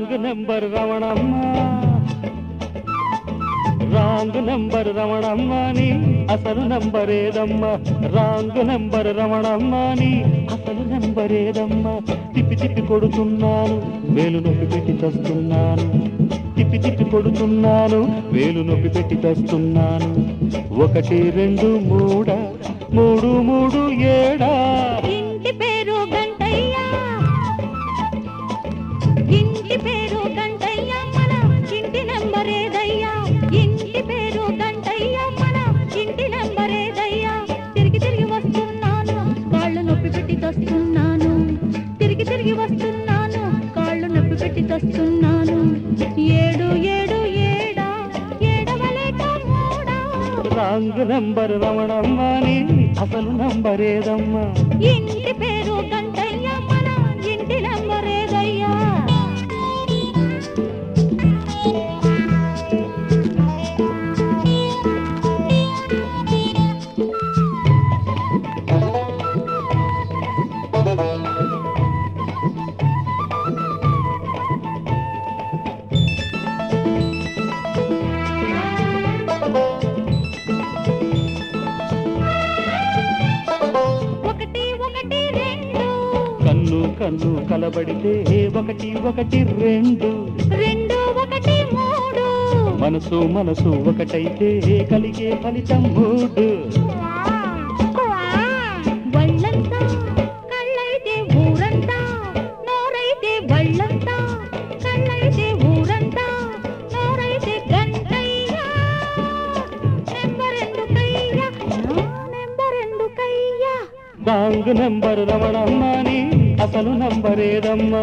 Wrong number Ramanamma. Wrong number Ramanamma అసలు number ఏదమ్మా? Wrong number Ramanamma అసలు నెంబర్ ఏదమ్మా? తిప్పి తిప్పి కొడుతున్నాను వేలు నొప్పి పెట్టి తస్తున్నాను తిప్పి తిప్పి కొడుతున్నాను వేలు నొప్పి పెట్టి తస్తున్నాను ఒకటి రెండు మూడ మూడు మూడు ఏడా. తిరిగి వస్తున్నాను కాళ్ళు నొప్పి పెట్టి తస్తున్నాను. ఏడు ఏడు ఏడా ఏడవలేక రాంగ్ నెంబర్ రమణమ్మ అసలు నంబర్ ఏదమ్మా ఇంటి పేరు కన్ను కలబడితే ఒకటి ఒకటి రెండు. రెండు ఒకటి మూడు. మనసు మనసు ఒకటైతే కలిగే ఫలితం మూడు. వళ్ళంతా కళ్ళైతే ఊరంతా అసలు నంబర్ ఏదమ్మా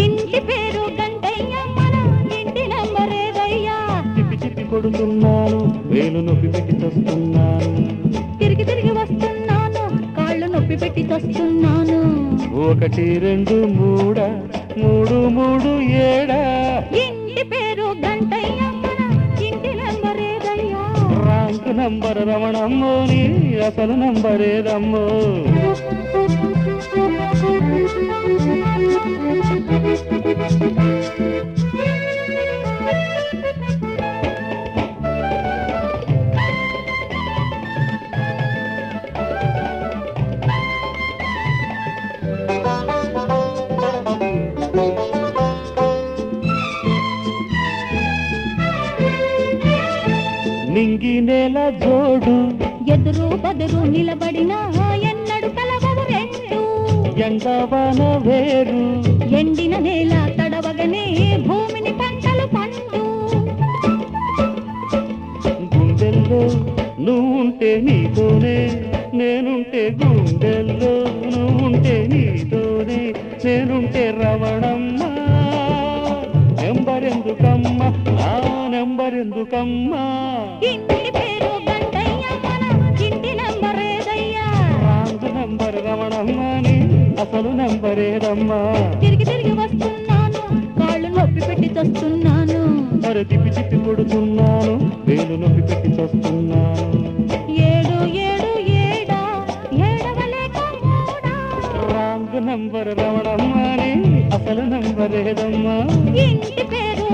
ఇంటి పేరు గంటయ్య మన ఇంటి నంబర్ ఏదయ్యా చిప్పి చిప్పి కొడుతున్నాను వేలు నొప్పి పెట్టి చస్తున్నాను తిరిగి తిరిగి వస్తున్నాను కాళ్ళు నొప్పి పెట్టి తస్తున్నాను. ఒకటి రెండు మూడ మూడు మూడు ఏడా? ఇంటి పేరు గంటయ్య మన ఇంటి నంబర్ ఏదయ్యా రాంగ్ నంబర్ రమణమ్మో నీ అసలు నంబర్ ఏదమ్మో నింగి నేల జోడు ఎదురు బదురు నిలబడిన ఆయన ఎండవన వేరు. ఎండిన నేల తడవగనే భూమిని పంటలు పండు. గుండెల్లో నువ్వుంటే నీతోనే నేనుంటే గుండెల్లో నువ్వుంటే నీతోనే నేనుంటే రవణమ్మ నెంబరెందుకమ్మ? ఆ నెంబరెందుకమ్మా? అసలు నెంబర్ ఏదమ్మా తిరిగి తిరిగి వస్తున్నాను కాళ్ళు నొప్పి పెట్టి తస్తున్నాను మరి తిప్పి తిప్పి కొడుతున్నాను వేలు నొప్పి పెట్టి చస్తున్నాను. ఏడు ఏడు ఏడా ఏడవలేక రాంగ్ నంబర్ రమణమ్మ నీ అసలు నంబర్ ఏదమ్మా ఇంటి పేరు